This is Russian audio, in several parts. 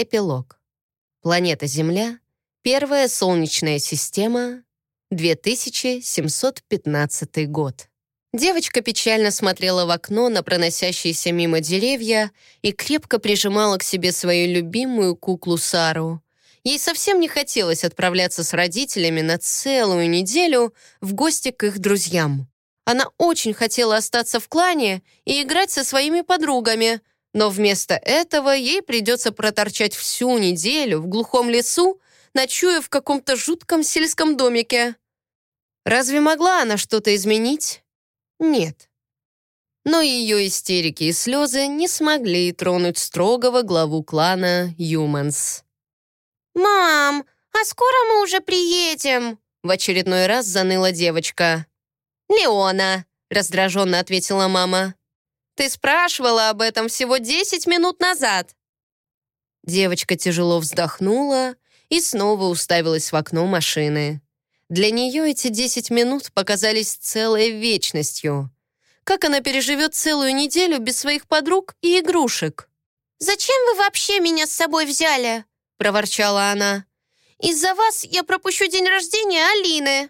Эпилог. Планета Земля. Первая Солнечная система. 2715 год. Девочка печально смотрела в окно на проносящиеся мимо деревья и крепко прижимала к себе свою любимую куклу Сару. Ей совсем не хотелось отправляться с родителями на целую неделю в гости к их друзьям. Она очень хотела остаться в клане и играть со своими подругами, но вместо этого ей придется проторчать всю неделю в глухом лесу, ночуя в каком-то жутком сельском домике. Разве могла она что-то изменить? Нет. Но ее истерики и слезы не смогли тронуть строгого главу клана Юманс. «Мам, а скоро мы уже приедем?» В очередной раз заныла девочка. «Леона», — раздраженно ответила мама. «Ты спрашивала об этом всего 10 минут назад». Девочка тяжело вздохнула и снова уставилась в окно машины. Для нее эти 10 минут показались целой вечностью. Как она переживет целую неделю без своих подруг и игрушек? «Зачем вы вообще меня с собой взяли?» проворчала она. «Из-за вас я пропущу день рождения Алины».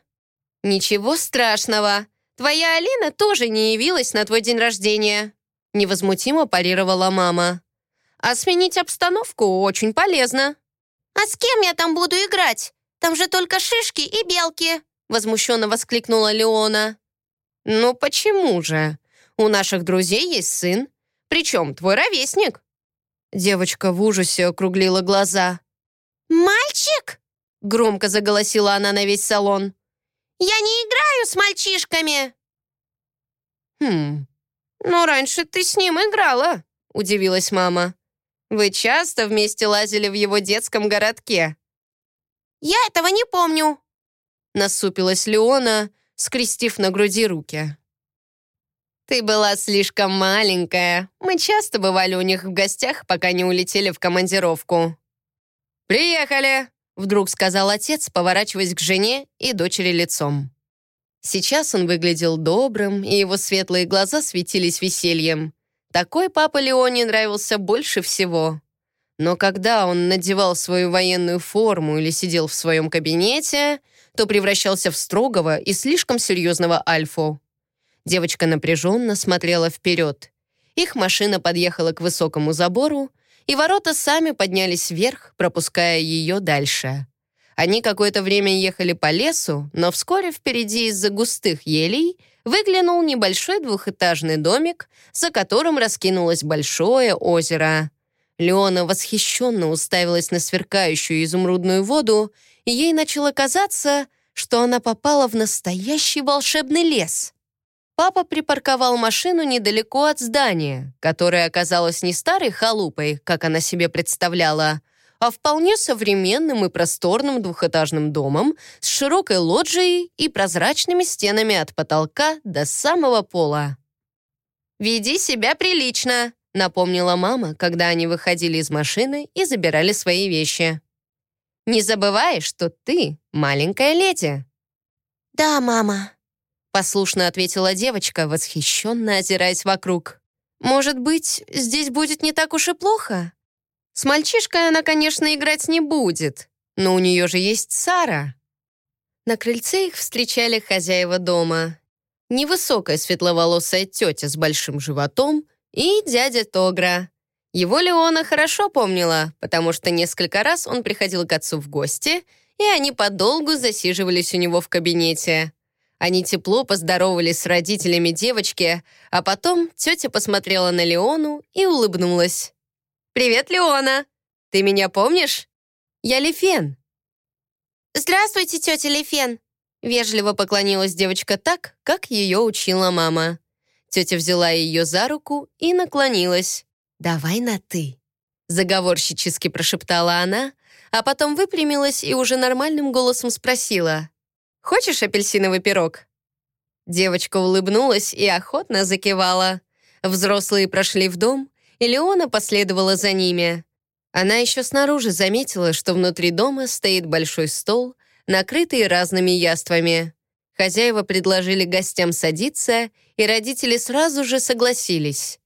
«Ничего страшного. Твоя Алина тоже не явилась на твой день рождения», невозмутимо парировала мама. «А сменить обстановку очень полезно». «А с кем я там буду играть? Там же только шишки и белки», возмущенно воскликнула Леона. «Ну почему же? У наших друзей есть сын, причем твой ровесник». Девочка в ужасе округлила глаза. «Мальчик?» — громко заголосила она на весь салон. «Я не играю с мальчишками!» «Хм, но раньше ты с ним играла», — удивилась мама. «Вы часто вместе лазили в его детском городке?» «Я этого не помню», — насупилась Леона, скрестив на груди руки. «Ты была слишком маленькая. Мы часто бывали у них в гостях, пока не улетели в командировку». «Приехали!» — вдруг сказал отец, поворачиваясь к жене и дочери лицом. Сейчас он выглядел добрым, и его светлые глаза светились весельем. Такой папа Леоне нравился больше всего. Но когда он надевал свою военную форму или сидел в своем кабинете, то превращался в строгого и слишком серьезного альфу. Девочка напряженно смотрела вперед. Их машина подъехала к высокому забору, и ворота сами поднялись вверх, пропуская ее дальше. Они какое-то время ехали по лесу, но вскоре впереди из-за густых елей выглянул небольшой двухэтажный домик, за которым раскинулось большое озеро. Леона восхищенно уставилась на сверкающую изумрудную воду, и ей начало казаться, что она попала в настоящий волшебный лес. Папа припарковал машину недалеко от здания, которое оказалось не старой халупой, как она себе представляла, а вполне современным и просторным двухэтажным домом с широкой лоджией и прозрачными стенами от потолка до самого пола. «Веди себя прилично», — напомнила мама, когда они выходили из машины и забирали свои вещи. «Не забывай, что ты маленькая леди». «Да, мама», Послушно ответила девочка, восхищенно озираясь вокруг. «Может быть, здесь будет не так уж и плохо? С мальчишкой она, конечно, играть не будет, но у нее же есть Сара». На крыльце их встречали хозяева дома. Невысокая светловолосая тетя с большим животом и дядя Тогра. Его Леона хорошо помнила, потому что несколько раз он приходил к отцу в гости, и они подолгу засиживались у него в кабинете. Они тепло поздоровались с родителями девочки, а потом тетя посмотрела на Леону и улыбнулась. «Привет, Леона! Ты меня помнишь? Я Лефен». «Здравствуйте, тетя Лефен!» Вежливо поклонилась девочка так, как ее учила мама. Тетя взяла ее за руку и наклонилась. «Давай на «ты», — заговорщически прошептала она, а потом выпрямилась и уже нормальным голосом спросила. Хочешь апельсиновый пирог?» Девочка улыбнулась и охотно закивала. Взрослые прошли в дом, и Леона последовала за ними. Она еще снаружи заметила, что внутри дома стоит большой стол, накрытый разными яствами. Хозяева предложили гостям садиться, и родители сразу же согласились.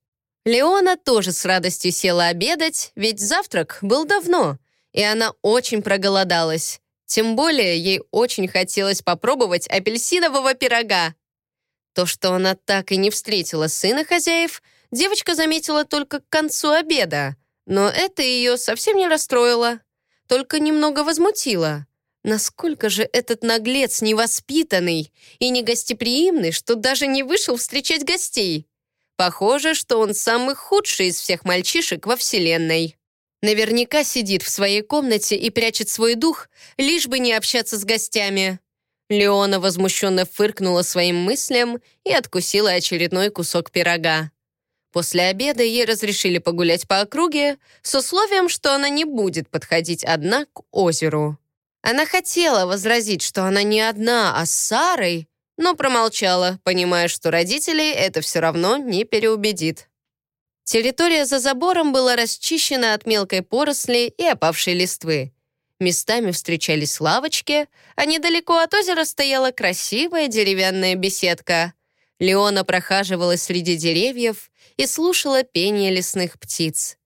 Леона тоже с радостью села обедать, ведь завтрак был давно, и она очень проголодалась. Тем более ей очень хотелось попробовать апельсинового пирога. То, что она так и не встретила сына хозяев, девочка заметила только к концу обеда, но это ее совсем не расстроило, только немного возмутило. Насколько же этот наглец невоспитанный и негостеприимный, что даже не вышел встречать гостей. Похоже, что он самый худший из всех мальчишек во Вселенной. Наверняка сидит в своей комнате и прячет свой дух, лишь бы не общаться с гостями. Леона возмущенно фыркнула своим мыслям и откусила очередной кусок пирога. После обеда ей разрешили погулять по округе с условием, что она не будет подходить одна к озеру. Она хотела возразить, что она не одна, а с Сарой, но промолчала, понимая, что родителей это все равно не переубедит. Территория за забором была расчищена от мелкой поросли и опавшей листвы. Местами встречались лавочки, а недалеко от озера стояла красивая деревянная беседка. Леона прохаживалась среди деревьев и слушала пение лесных птиц.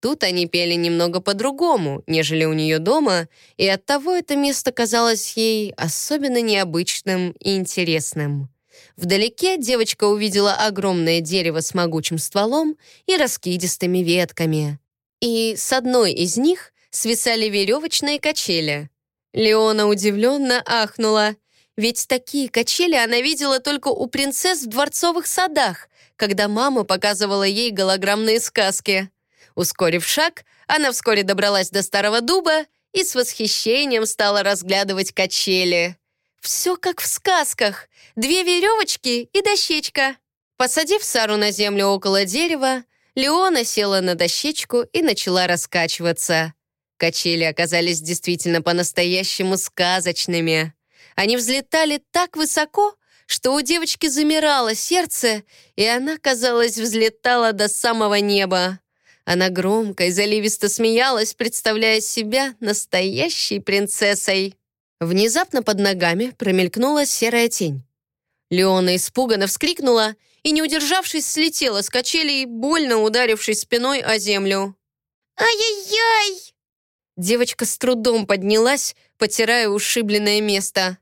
Тут они пели немного по-другому, нежели у нее дома, и оттого это место казалось ей особенно необычным и интересным. Вдалеке девочка увидела огромное дерево с могучим стволом и раскидистыми ветками. И с одной из них свисали веревочные качели. Леона удивленно ахнула, ведь такие качели она видела только у принцесс в дворцовых садах, когда мама показывала ей голограммные сказки. Ускорив шаг, она вскоре добралась до старого дуба и с восхищением стала разглядывать качели. Все как в сказках. Две веревочки и дощечка. Посадив Сару на землю около дерева, Леона села на дощечку и начала раскачиваться. Качели оказались действительно по-настоящему сказочными. Они взлетали так высоко, что у девочки замирало сердце, и она, казалось, взлетала до самого неба. Она громко и заливисто смеялась, представляя себя настоящей принцессой. Внезапно под ногами промелькнула серая тень. Леона испуганно вскрикнула и, не удержавшись, слетела с качелей, больно ударившись спиной о землю. «Ай-яй-яй!» Девочка с трудом поднялась, потирая ушибленное место.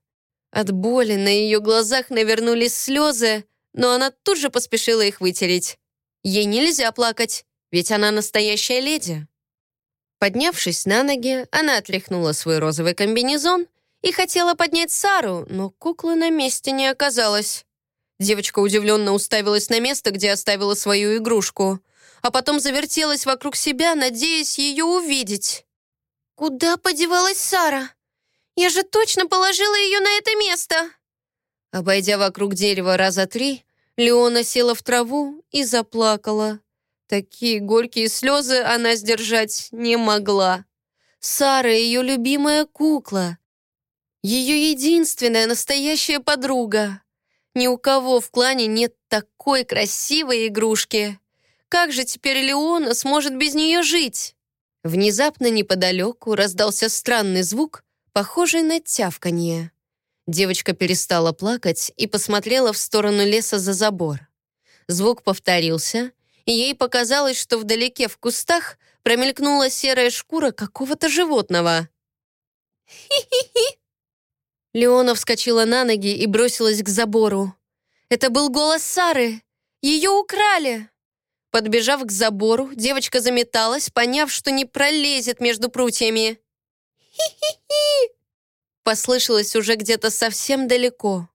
От боли на ее глазах навернулись слезы, но она тут же поспешила их вытереть. Ей нельзя плакать ведь она настоящая леди. Поднявшись на ноги, она отряхнула свой розовый комбинезон и хотела поднять Сару, но куклы на месте не оказалось. Девочка удивленно уставилась на место, где оставила свою игрушку, а потом завертелась вокруг себя, надеясь ее увидеть. «Куда подевалась Сара? Я же точно положила ее на это место!» Обойдя вокруг дерева раза три, Леона села в траву и заплакала. Такие горькие слезы она сдержать не могла. Сара — ее любимая кукла. Ее единственная настоящая подруга. Ни у кого в клане нет такой красивой игрушки. Как же теперь Леона сможет без нее жить? Внезапно неподалеку раздался странный звук, похожий на тявканье. Девочка перестала плакать и посмотрела в сторону леса за забор. Звук повторился, и ей показалось, что вдалеке в кустах промелькнула серая шкура какого-то животного. «Хи-хи-хи!» Леона вскочила на ноги и бросилась к забору. Это был голос Сары. Ее украли. Подбежав к забору, девочка заметалась, поняв, что не пролезет между прутьями. «Хи-хи-хи!» Послышалось уже где-то совсем далеко.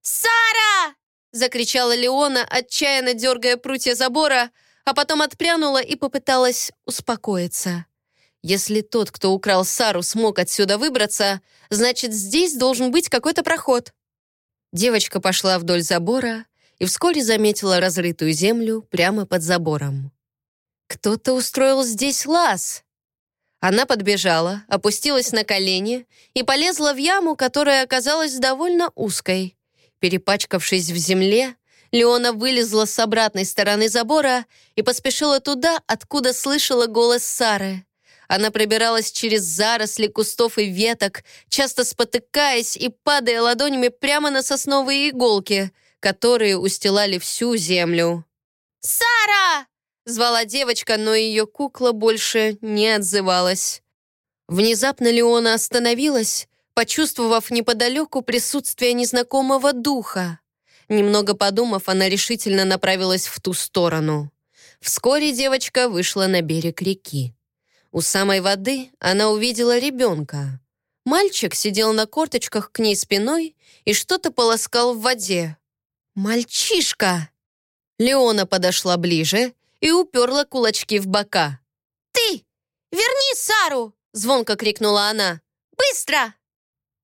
«Сара!» закричала Леона, отчаянно дергая прутья забора, а потом отпрянула и попыталась успокоиться. Если тот, кто украл Сару, смог отсюда выбраться, значит, здесь должен быть какой-то проход. Девочка пошла вдоль забора и вскоре заметила разрытую землю прямо под забором. Кто-то устроил здесь лаз. Она подбежала, опустилась на колени и полезла в яму, которая оказалась довольно узкой. Перепачкавшись в земле, Леона вылезла с обратной стороны забора и поспешила туда, откуда слышала голос Сары. Она пробиралась через заросли кустов и веток, часто спотыкаясь и падая ладонями прямо на сосновые иголки, которые устилали всю землю. «Сара!» — звала девочка, но ее кукла больше не отзывалась. Внезапно Леона остановилась, почувствовав неподалеку присутствие незнакомого духа. Немного подумав, она решительно направилась в ту сторону. Вскоре девочка вышла на берег реки. У самой воды она увидела ребенка. Мальчик сидел на корточках к ней спиной и что-то полоскал в воде. «Мальчишка!» Леона подошла ближе и уперла кулачки в бока. «Ты! Верни Сару!» — звонко крикнула она. «Быстро!»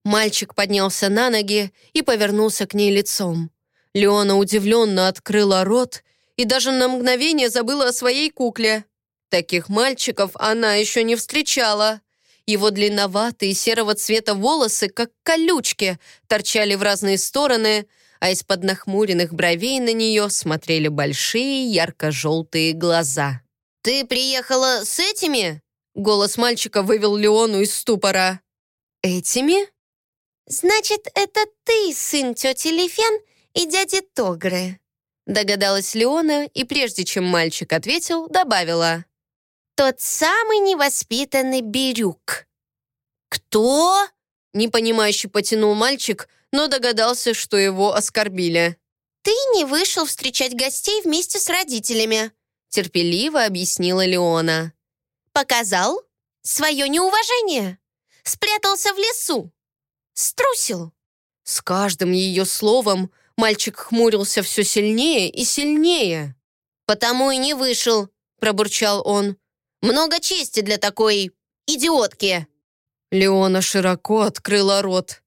Мальчик поднялся на ноги и повернулся к ней лицом. Леона удивленно открыла рот и даже на мгновение забыла о своей кукле. Таких мальчиков она еще не встречала. Его длинноватые серого цвета волосы, как колючки, торчали в разные стороны, а из-под нахмуренных бровей на нее смотрели большие ярко-желтые глаза. «Ты приехала с этими?» Голос мальчика вывел Леону из ступора. «Этими?» «Значит, это ты, сын тети Лифен и дяди Тогры», догадалась Леона, и прежде чем мальчик ответил, добавила. «Тот самый невоспитанный Бирюк». «Кто?» — непонимающе потянул мальчик, но догадался, что его оскорбили. «Ты не вышел встречать гостей вместе с родителями», терпеливо объяснила Леона. «Показал свое неуважение. Спрятался в лесу. Струсил». С каждым ее словом мальчик хмурился все сильнее и сильнее. «Потому и не вышел», — пробурчал он. «Много чести для такой идиотки». Леона широко открыла рот.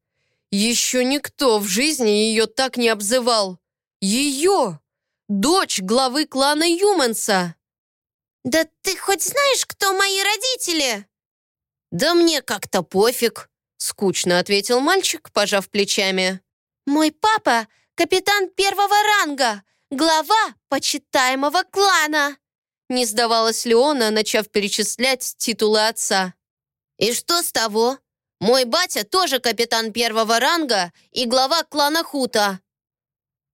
Еще никто в жизни ее так не обзывал. Ее! Дочь главы клана Юманса. «Да ты хоть знаешь, кто мои родители?» «Да мне как-то пофиг», — скучно ответил мальчик, пожав плечами. «Мой папа — капитан первого ранга, глава почитаемого клана», не сдавалась Леона, начав перечислять титулы отца. «И что с того? Мой батя тоже капитан первого ранга и глава клана Хута».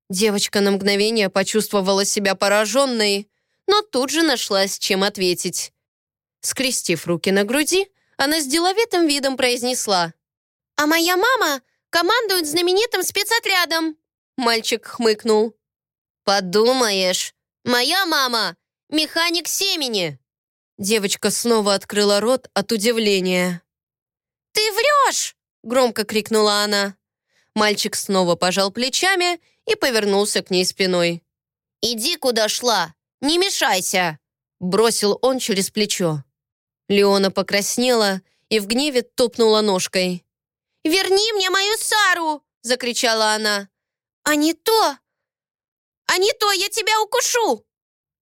Девочка на мгновение почувствовала себя пораженной, но тут же нашлась, чем ответить. Скрестив руки на груди, она с деловитым видом произнесла. «А моя мама командует знаменитым спецотрядом!» Мальчик хмыкнул. «Подумаешь, моя мама — механик семени!» Девочка снова открыла рот от удивления. «Ты врешь!» — громко крикнула она. Мальчик снова пожал плечами и повернулся к ней спиной. «Иди, куда шла! Не мешайся!» — бросил он через плечо. Леона покраснела и в гневе топнула ножкой. «Верни мне мою Сару!» — закричала она. «А не то! А не то я тебя укушу!»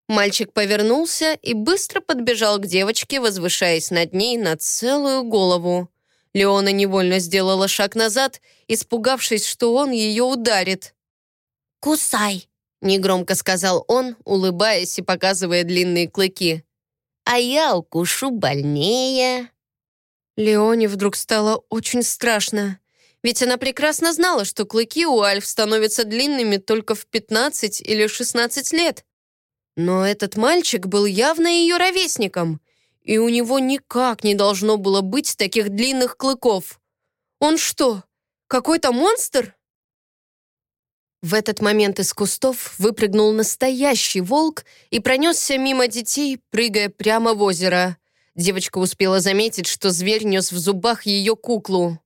Мальчик повернулся и быстро подбежал к девочке, возвышаясь над ней на целую голову. Леона невольно сделала шаг назад, испугавшись, что он ее ударит. «Кусай!» — негромко сказал он, улыбаясь и показывая длинные клыки. «А я укушу больнее». Леоне вдруг стало очень страшно, ведь она прекрасно знала, что клыки у Альф становятся длинными только в 15 или 16 лет. Но этот мальчик был явно ее ровесником — и у него никак не должно было быть таких длинных клыков. Он что, какой-то монстр? В этот момент из кустов выпрыгнул настоящий волк и пронесся мимо детей, прыгая прямо в озеро. Девочка успела заметить, что зверь нес в зубах ее куклу.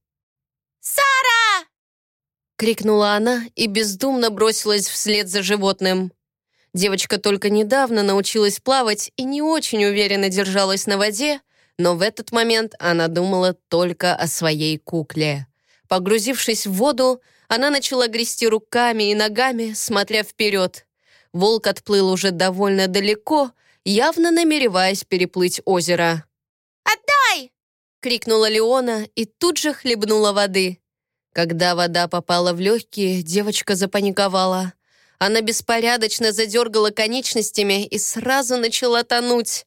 «Сара!» — крикнула она и бездумно бросилась вслед за животным. Девочка только недавно научилась плавать и не очень уверенно держалась на воде, но в этот момент она думала только о своей кукле. Погрузившись в воду, она начала грести руками и ногами, смотря вперед. Волк отплыл уже довольно далеко, явно намереваясь переплыть озеро. «Отдай!» — крикнула Леона и тут же хлебнула воды. Когда вода попала в легкие, девочка запаниковала. Она беспорядочно задергала конечностями и сразу начала тонуть.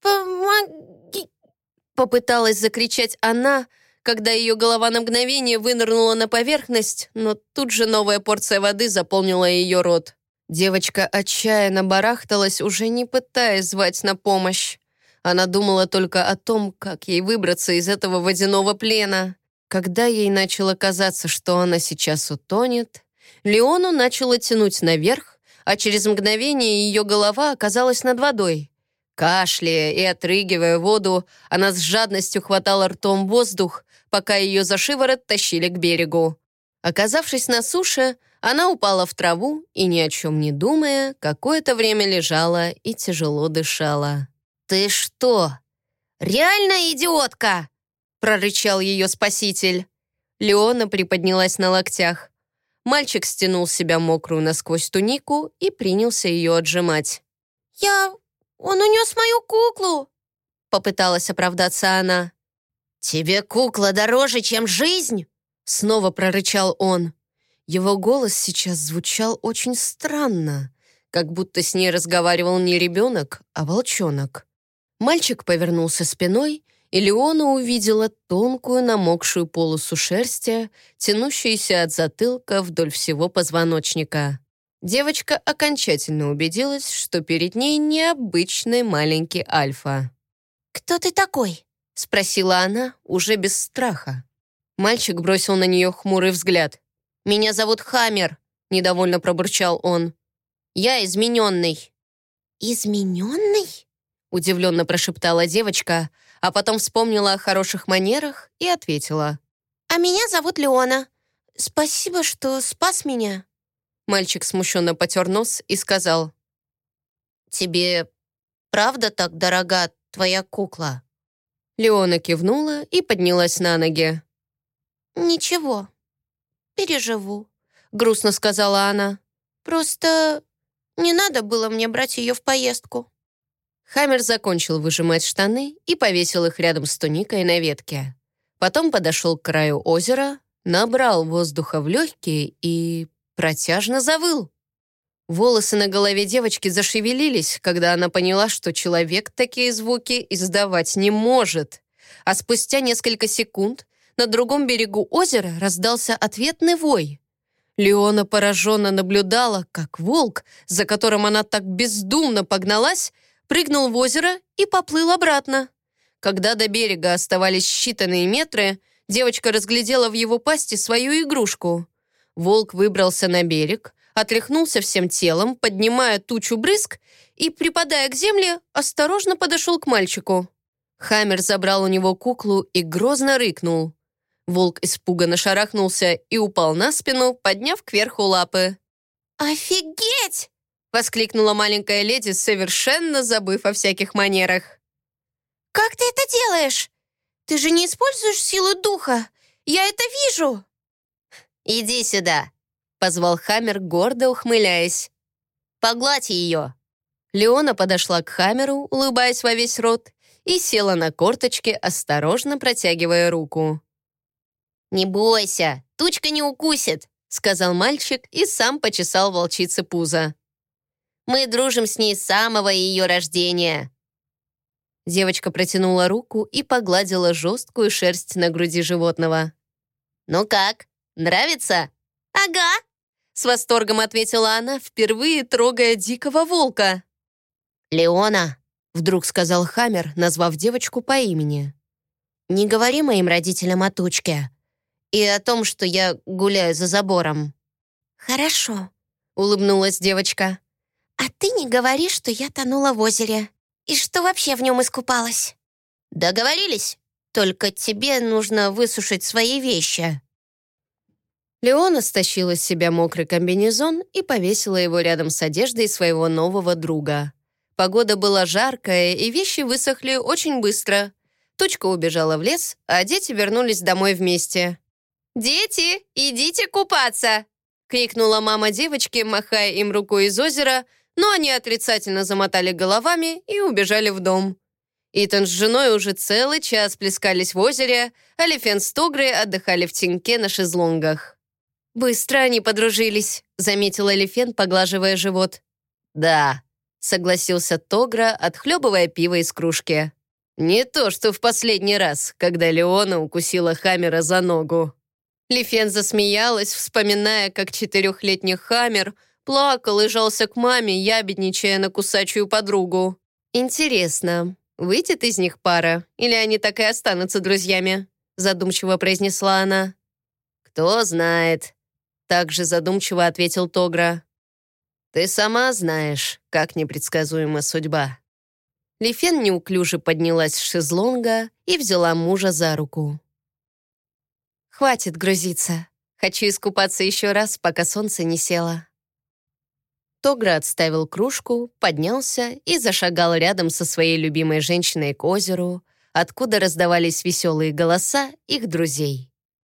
«Помоги!» Попыталась закричать она, когда ее голова на мгновение вынырнула на поверхность, но тут же новая порция воды заполнила ее рот. Девочка отчаянно барахталась, уже не пытаясь звать на помощь. Она думала только о том, как ей выбраться из этого водяного плена. Когда ей начало казаться, что она сейчас утонет, Леону начало тянуть наверх, а через мгновение ее голова оказалась над водой. Кашляя и отрыгивая воду, она с жадностью хватала ртом воздух, пока ее за шиворот тащили к берегу. Оказавшись на суше, она упала в траву и, ни о чем не думая, какое-то время лежала и тяжело дышала. «Ты что, реально идиотка?» прорычал ее спаситель. Леона приподнялась на локтях. Мальчик стянул с себя мокрую насквозь тунику и принялся ее отжимать. «Я... он унес мою куклу!» Попыталась оправдаться она. «Тебе кукла дороже, чем жизнь?» Снова прорычал он. Его голос сейчас звучал очень странно, как будто с ней разговаривал не ребенок, а волчонок. Мальчик повернулся спиной, и Леона увидела тонкую намокшую полосу шерсти, тянущуюся от затылка вдоль всего позвоночника. Девочка окончательно убедилась, что перед ней необычный маленький Альфа. «Кто ты такой?» — спросила она, уже без страха. Мальчик бросил на нее хмурый взгляд. «Меня зовут Хаммер», — недовольно пробурчал он. «Я измененный». «Измененный?» — удивленно прошептала девочка, а потом вспомнила о хороших манерах и ответила. «А меня зовут Леона. Спасибо, что спас меня». Мальчик смущенно потер нос и сказал. «Тебе правда так дорога твоя кукла?» Леона кивнула и поднялась на ноги. «Ничего, переживу», — грустно сказала она. «Просто не надо было мне брать ее в поездку». Хаммер закончил выжимать штаны и повесил их рядом с туникой на ветке. Потом подошел к краю озера, набрал воздуха в легкие и протяжно завыл. Волосы на голове девочки зашевелились, когда она поняла, что человек такие звуки издавать не может. А спустя несколько секунд на другом берегу озера раздался ответный вой. Леона пораженно наблюдала, как волк, за которым она так бездумно погналась, прыгнул в озеро и поплыл обратно. Когда до берега оставались считанные метры, девочка разглядела в его пасти свою игрушку. Волк выбрался на берег, отряхнулся всем телом, поднимая тучу брызг и, припадая к земле, осторожно подошел к мальчику. Хаммер забрал у него куклу и грозно рыкнул. Волк испуганно шарахнулся и упал на спину, подняв кверху лапы. «Офигеть!» — воскликнула маленькая леди, совершенно забыв о всяких манерах. «Как ты это делаешь? Ты же не используешь силу духа. Я это вижу!» «Иди сюда!» — позвал Хаммер, гордо ухмыляясь. «Погладь ее!» Леона подошла к Хаммеру, улыбаясь во весь рот, и села на корточки, осторожно протягивая руку. «Не бойся, тучка не укусит», — сказал мальчик и сам почесал волчице пузо. Мы дружим с ней с самого ее рождения». Девочка протянула руку и погладила жесткую шерсть на груди животного. «Ну как, нравится?» «Ага», — с восторгом ответила она, впервые трогая дикого волка. «Леона», — вдруг сказал Хаммер, назвав девочку по имени. «Не говори моим родителям о тучке и о том, что я гуляю за забором». «Хорошо», — улыбнулась девочка. «А ты не говори, что я тонула в озере. И что вообще в нем искупалась?» «Договорились. Только тебе нужно высушить свои вещи». Леона стащила с себя мокрый комбинезон и повесила его рядом с одеждой своего нового друга. Погода была жаркая, и вещи высохли очень быстро. Тучка убежала в лес, а дети вернулись домой вместе. «Дети, идите купаться!» — крикнула мама девочки, махая им рукой из озера — но они отрицательно замотали головами и убежали в дом. Итан с женой уже целый час плескались в озере, а Лефен с Тогрой отдыхали в теньке на шезлонгах. «Быстро они подружились», — заметила Лефен, поглаживая живот. «Да», — согласился Тогра, отхлебывая пиво из кружки. «Не то, что в последний раз, когда Леона укусила Хаммера за ногу». Лефен засмеялась, вспоминая, как четырехлетний Хаммер Плакал и жался к маме, ябедничая на кусачую подругу. Интересно, выйдет из них пара, или они так и останутся друзьями? Задумчиво произнесла она. Кто знает. Также задумчиво ответил Тогра. Ты сама знаешь, как непредсказуема судьба. Лифен неуклюже поднялась с шезлонга и взяла мужа за руку. «Хватит грузиться. Хочу искупаться еще раз, пока солнце не село». Тогра отставил кружку, поднялся и зашагал рядом со своей любимой женщиной к озеру, откуда раздавались веселые голоса их друзей.